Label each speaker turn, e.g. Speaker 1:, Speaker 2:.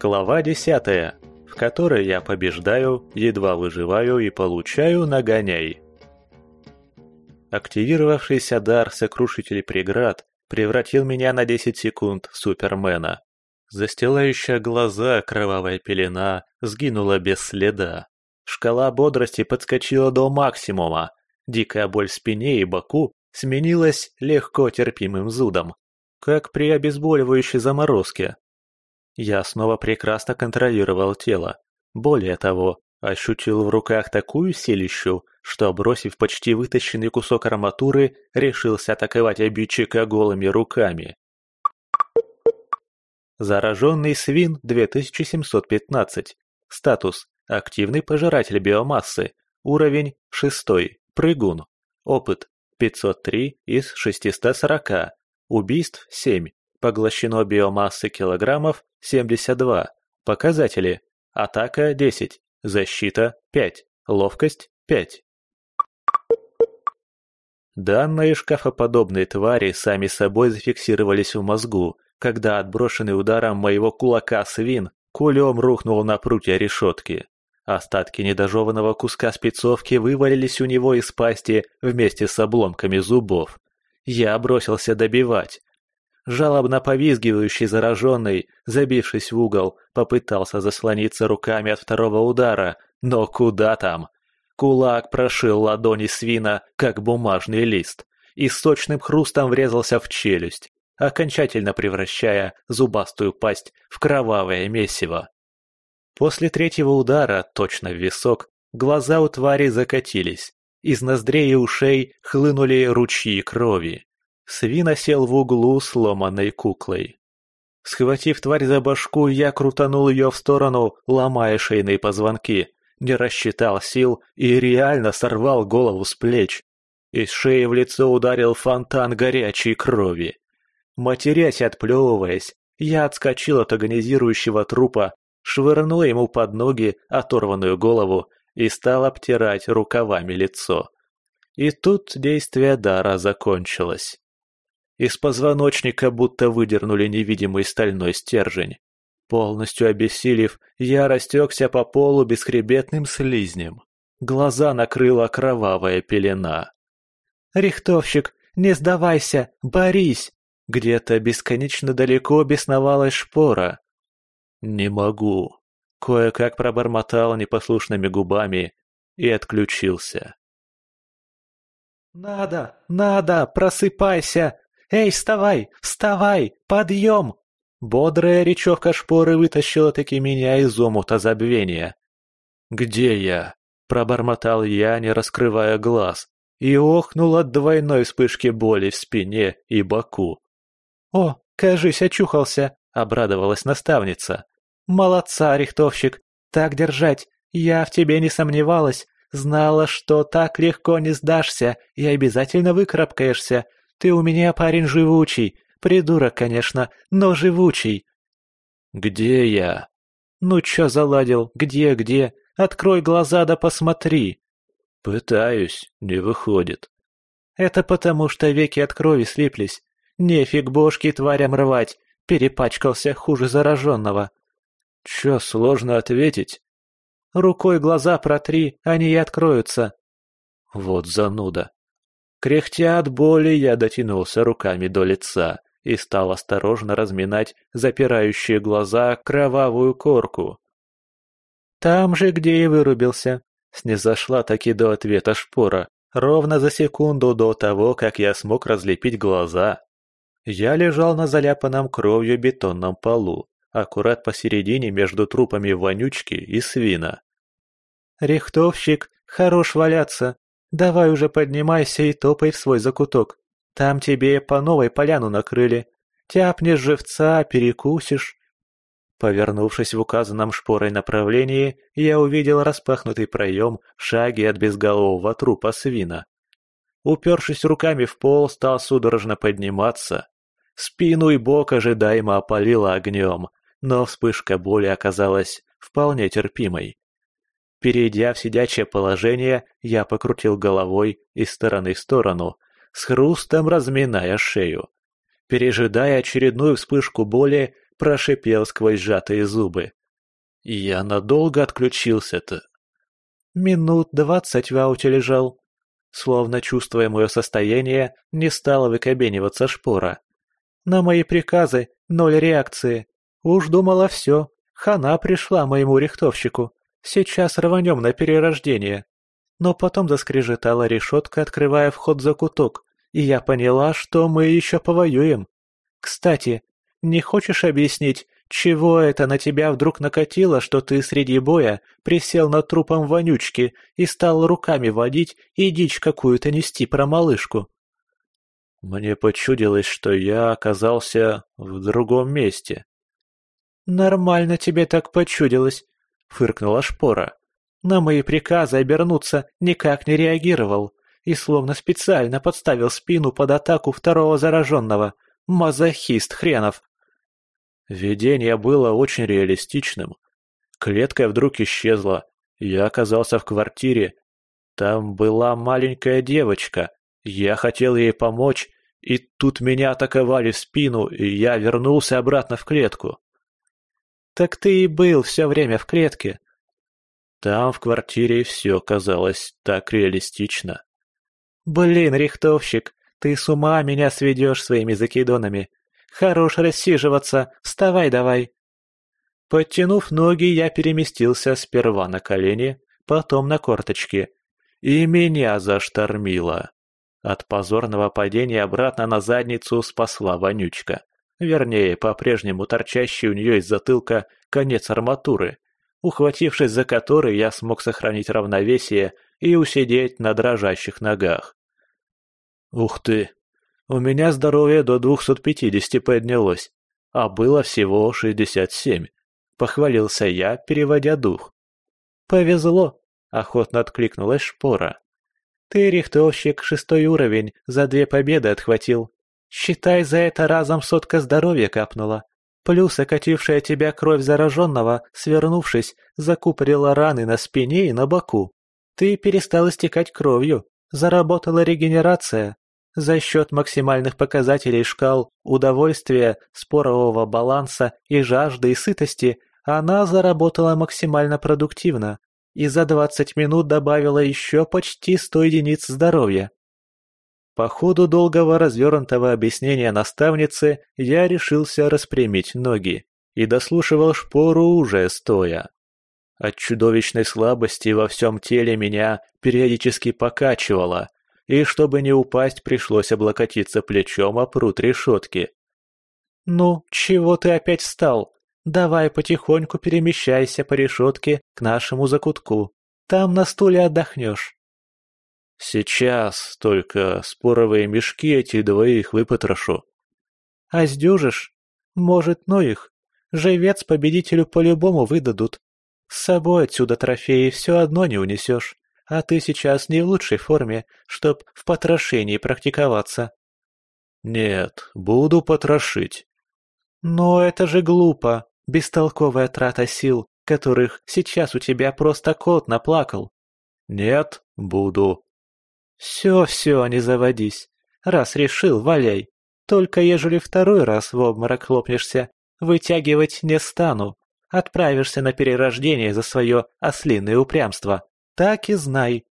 Speaker 1: Глава 10, в которой я побеждаю, едва выживаю и получаю нагоняй. Активировавшийся дар Сокрушителей Преград превратил меня на 10 секунд в Супермена. Застилающая глаза кровавая пелена сгинула без следа. Шкала бодрости подскочила до максимума. Дикая боль в спине и боку сменилась легко терпимым зудом, как при обезболивающей заморозке. Я снова прекрасно контролировал тело. Более того, ощутил в руках такую силищу, что, бросив почти вытащенный кусок арматуры, решился атаковать обидчика голыми руками. Зараженный свин 2715. Статус. Активный пожиратель биомассы. Уровень 6. Прыгун. Опыт 503 из 640. Убийств 7. Поглощено биомассы килограммов 72. Показатели. Атака 10. Защита 5. Ловкость 5. Данные шкафоподобные твари сами собой зафиксировались в мозгу, когда отброшенный ударом моего кулака свин кулем рухнул на прутья решетки. Остатки недожеванного куска спецовки вывалились у него из пасти вместе с обломками зубов. Я бросился добивать. Жалобно повизгивающий зараженный, забившись в угол, попытался заслониться руками от второго удара, но куда там? Кулак прошил ладони свина, как бумажный лист, и сочным хрустом врезался в челюсть окончательно превращая зубастую пасть в кровавое месиво. После третьего удара, точно в висок, глаза у твари закатились. Из ноздрей и ушей хлынули ручьи крови. Свина сел в углу сломанной куклой. Схватив тварь за башку, я крутанул ее в сторону, ломая шейные позвонки, не рассчитал сил и реально сорвал голову с плеч. Из шеи в лицо ударил фонтан горячей крови. Матерясь и отплевываясь, я отскочил от агонизирующего трупа, швырнул ему под ноги оторванную голову и стал обтирать рукавами лицо. И тут действие дара закончилось. Из позвоночника будто выдернули невидимый стальной стержень. Полностью обессилев, я растекся по полу бесхребетным слизнем. Глаза накрыла кровавая пелена. «Рихтовщик, не сдавайся, борись!» Где-то бесконечно далеко бесновалась шпора. «Не могу», — кое-как пробормотал непослушными губами и отключился. «Надо, надо, просыпайся! Эй, вставай, вставай, подъем!» Бодрая речевка шпоры вытащила таки меня из омута забвения. «Где я?» — пробормотал я, не раскрывая глаз, и охнул от двойной вспышки боли в спине и боку. «О, кажись, очухался!» — обрадовалась наставница. «Молодца, рихтовщик! Так держать! Я в тебе не сомневалась, знала, что так легко не сдашься и обязательно выкарабкаешься. Ты у меня парень живучий, придурок, конечно, но живучий!» «Где я?» «Ну чё заладил? Где-где? Открой глаза да посмотри!» «Пытаюсь, не выходит». «Это потому, что веки от крови слиплись. Нефиг бошки тварям рвать, перепачкался хуже зараженного. Чё сложно ответить? Рукой глаза протри, они и откроются. Вот зануда. Кряхтя от боли, я дотянулся руками до лица и стал осторожно разминать запирающие глаза кровавую корку. Там же, где и вырубился, снизошла таки до ответа шпора, ровно за секунду до того, как я смог разлепить глаза. Я лежал на заляпанном кровью бетонном полу, аккурат посередине между трупами вонючки и свина. «Рихтовщик, хорош валяться. Давай уже поднимайся и топай в свой закуток. Там тебе по новой поляну накрыли. Тяпнешь живца, перекусишь». Повернувшись в указанном шпорой направлении, я увидел распахнутый проем в шаге от безголового трупа свина. Упершись руками в пол, стал судорожно подниматься. Спину и бок ожидаемо опалило огнем, но вспышка боли оказалась вполне терпимой. Перейдя в сидячее положение, я покрутил головой из стороны в сторону, с хрустом разминая шею. Пережидая очередную вспышку боли, прошипел сквозь сжатые зубы. Я надолго отключился-то. Минут двадцать в ауте лежал. Словно чувствуя мое состояние, не стала выкобениваться шпора. На мои приказы ноль реакции. Уж думала все, хана пришла моему рихтовщику. Сейчас рванем на перерождение. Но потом заскрежетала решетка, открывая вход за куток, и я поняла, что мы еще повоюем. Кстати, не хочешь объяснить, чего это на тебя вдруг накатило, что ты среди боя присел над трупом вонючки и стал руками водить и дичь какую-то нести про малышку? Мне почудилось, что я оказался в другом месте. Нормально тебе так почудилось, фыркнула Шпора. На мои приказы обернуться никак не реагировал и словно специально подставил спину под атаку второго зараженного. Мазохист хренов. Видение было очень реалистичным. Клетка вдруг исчезла. Я оказался в квартире. Там была маленькая девочка. Я хотел ей помочь, и тут меня атаковали в спину, и я вернулся обратно в клетку. Так ты и был все время в клетке. Там, в квартире, все казалось так реалистично. Блин, рихтовщик, ты с ума меня сведешь своими закидонами. Хорош рассиживаться, вставай давай. Подтянув ноги, я переместился сперва на колени, потом на корточки. И меня заштормило. От позорного падения обратно на задницу спасла вонючка. Вернее, по-прежнему торчащий у нее из затылка конец арматуры, ухватившись за который я смог сохранить равновесие и усидеть на дрожащих ногах. Ух ты, у меня здоровье до 250 поднялось, а было всего 67. Похвалился я, переводя дух. Повезло, охотно откликнулась шпора. Ты, рихтовщик, шестой уровень, за две победы отхватил. Считай, за это разом сотка здоровья капнула. Плюс окатившая тебя кровь зараженного, свернувшись, закупорила раны на спине и на боку. Ты перестал истекать кровью, заработала регенерация, за счет максимальных показателей шкал удовольствия, спорового баланса и жажды и сытости она заработала максимально продуктивно и за 20 минут добавила еще почти 100 единиц здоровья. По ходу долгого развернутого объяснения наставницы я решился распрямить ноги и дослушивал шпору уже стоя. От чудовищной слабости во всем теле меня периодически покачивало, и чтобы не упасть, пришлось облокотиться плечом о пруд решетки. «Ну, чего ты опять встал? Давай потихоньку перемещайся по решетке к нашему закутку. Там на стуле отдохнешь». «Сейчас только споровые мешки эти двоих выпотрошу». «А сдюжишь? Может, ну их? Живец победителю по-любому выдадут. С собой отсюда трофеи все одно не унесешь. А ты сейчас не в лучшей форме, чтоб в потрошении практиковаться. Нет, буду потрошить. Но это же глупо, бестолковая трата сил, которых сейчас у тебя просто кот наплакал. Нет, буду. Все-все, не заводись. Раз решил, валяй. Только ежели второй раз в обморок хлопнешься, вытягивать не стану. Отправишься на перерождение за свое ослиное упрямство. Так и знай.